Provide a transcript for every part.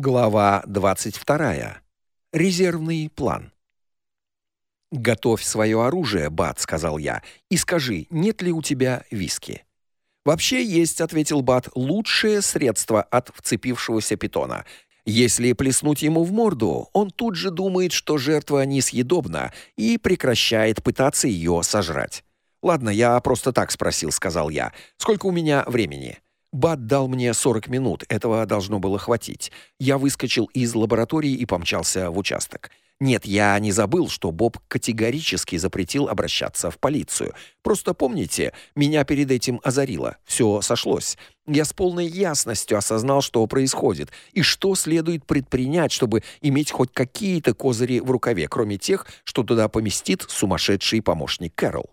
Глава 22. Резервный план. Готовь свое оружие, Бат, сказал я. И скажи, нет ли у тебя виски? Вообще есть, ответил Бат, лучшее средство от вцепившегося питона. Если плеснуть ему в морду, он тут же думает, что жертва несъедобна и прекращает пытаться ее сожрать. Ладно, я просто так спросил, сказал я. Сколько у меня времени? Бат дал мне 40 минут, этого должно было хватить. Я выскочил из лаборатории и помчался в участок. Нет, я не забыл, что Боб категорически запретил обращаться в полицию. Просто помните, меня перед этим озарило. Все сошлось. Я с полной ясностью осознал, что происходит и что следует предпринять, чтобы иметь хоть какие-то козыри в рукаве, кроме тех, что туда поместит сумасшедший помощник Кэрол.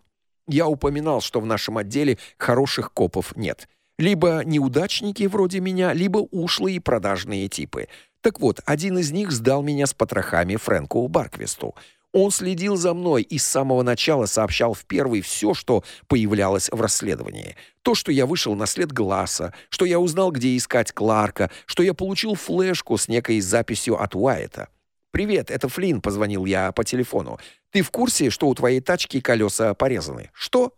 Я упоминал, что в нашем отделе хороших копов нет. Либо неудачники вроде меня, либо ушлые продажные типы. Так вот, один из них сдал меня с потрохами Фрэнку Барквисту. Он следил за мной и с самого начала сообщал в первый все, что появлялось в расследовании. То, что я вышел на след Гласса, что я узнал, где искать Кларка, что я получил флешку с некой записью от Уайта. «Привет, это Флинн», — позвонил я по телефону. «Ты в курсе, что у твоей тачки колеса порезаны?» «Что?»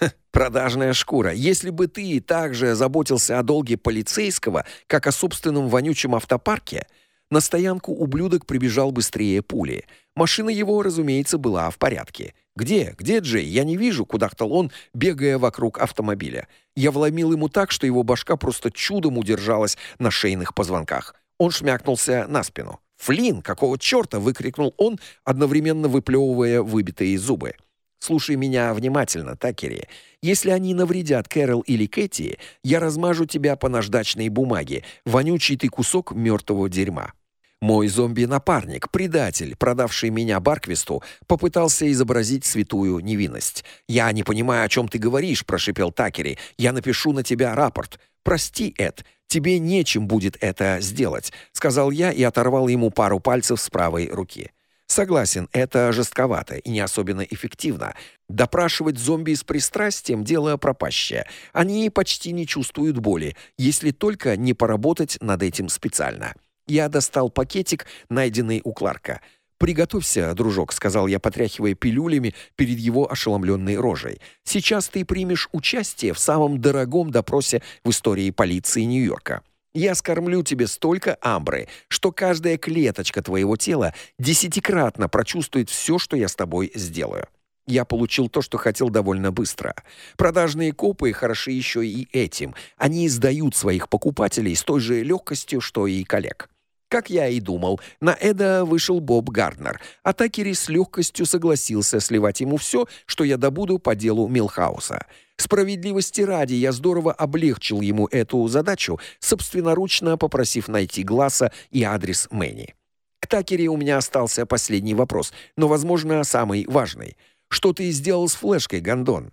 Продажная шкура. Если бы ты также заботился о долге полицейского, как о собственном вонючем автопарке, на стоянку ублюдок прибежал быстрее пули. Машина его, разумеется, была в порядке. Где? Где Джей? Я не вижу, куда-то он, бегая вокруг автомобиля. Я вломил ему так, что его башка просто чудом удержалась на шейных позвонках. Он шмякнулся на спину. "Флин, какого чёрта?" выкрикнул он, одновременно выплевывая выбитые зубы. Слушай меня внимательно, Такери. Если они навредят Кэрол или Кэти, я размажу тебя по наждачной бумаге, вонючий ты кусок мертвого дерьма. Мой зомби-напарник, предатель, продавший меня Барквисту, попытался изобразить святую невинность. "Я не понимаю, о чем ты говоришь", прошипел Такери. "Я напишу на тебя рапорт. Прости, Эд, тебе нечем будет это сделать", сказал я и оторвал ему пару пальцев с правой руки. Согласен, это жестковато и не особенно эффективно. Допрашивать зомби с пристрастием дело пропащее. Они почти не чувствуют боли, если только не поработать над этим специально. Я достал пакетик, найденный у Кларка. Приготовься, дружок, сказал я, потряхивая пилюлями перед его ошеломленной рожей. Сейчас ты примешь участие в самом дорогом допросе в истории полиции Нью-Йорка. Я скормлю тебе столько амбры, что каждая клеточка твоего тела десятикратно прочувствует все, что я с тобой сделаю. Я получил то, что хотел довольно быстро. Продажные копы хороши еще и этим. Они издают своих покупателей с той же легкостью, что и коллег. Как я и думал, на Эда вышел Боб Гарднер, а Такери с легкостью согласился сливать ему все, что я добуду по делу Милхауса. Справедливости ради, я здорово облегчил ему эту задачу, собственноручно попросив найти Гласса и адрес Мэни. К Такери у меня остался последний вопрос, но, возможно, самый важный. Что ты сделал с флешкой, Гандон?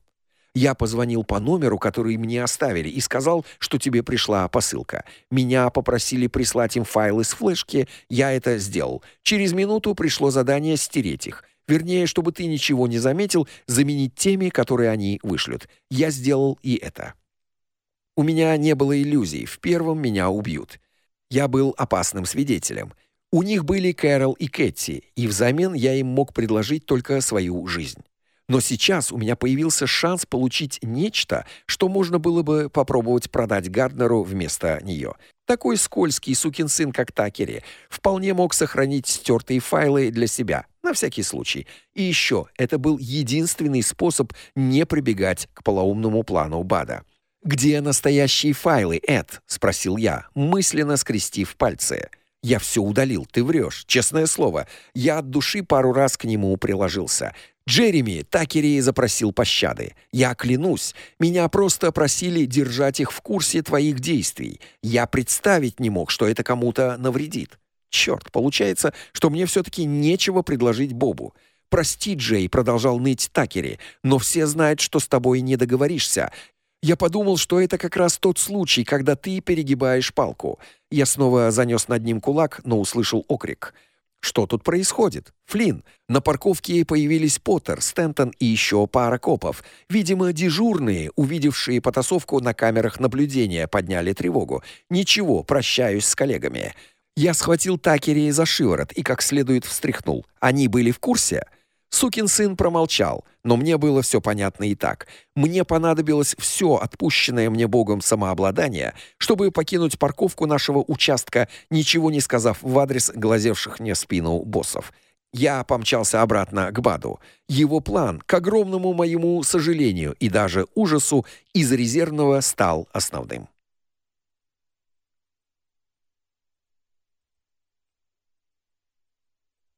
Я позвонил по номеру, который мне оставили, и сказал, что тебе пришла посылка. Меня попросили прислать им файлы с флешки, я это сделал. Через минуту пришло задание стереть их. Вернее, чтобы ты ничего не заметил, заменить теми, которые они вышлют. Я сделал и это. У меня не было иллюзий, в первом меня убьют. Я был опасным свидетелем. У них были Кэрол и Кэти, и взамен я им мог предложить только свою жизнь. Но сейчас у меня появился шанс получить нечто, что можно было бы попробовать продать Гарднеру вместо нее. Такой скользкий сукин сын, как Такери, вполне мог сохранить стертые файлы для себя, на всякий случай. И еще, это был единственный способ не прибегать к полоумному плану Бада. «Где настоящие файлы, Эд?» — спросил я, мысленно скрестив пальцы. «Я все удалил, ты врешь, честное слово. Я от души пару раз к нему приложился. Джереми Такери запросил пощады. Я клянусь, меня просто просили держать их в курсе твоих действий. Я представить не мог, что это кому-то навредит. Черт, получается, что мне все таки нечего предложить Бобу. Прости, Джей, продолжал ныть Такери, но все знают, что с тобой не договоришься. Я подумал, что это как раз тот случай, когда ты перегибаешь палку. Я снова занес над ним кулак, но услышал окрик. Что тут происходит? Флин, на парковке появились Поттер, Стентон и еще пара копов. Видимо, дежурные, увидевшие потасовку на камерах наблюдения, подняли тревогу. Ничего, прощаюсь с коллегами. Я схватил Такерия за шиворот и как следует встряхнул. Они были в курсе? Сукин сын промолчал, но мне было все понятно и так. Мне понадобилось все отпущенное мне Богом самообладание, чтобы покинуть парковку нашего участка, ничего не сказав в адрес глазевших мне спину боссов. Я помчался обратно к Баду. Его план, к огромному моему сожалению и даже ужасу, из резервного стал основным.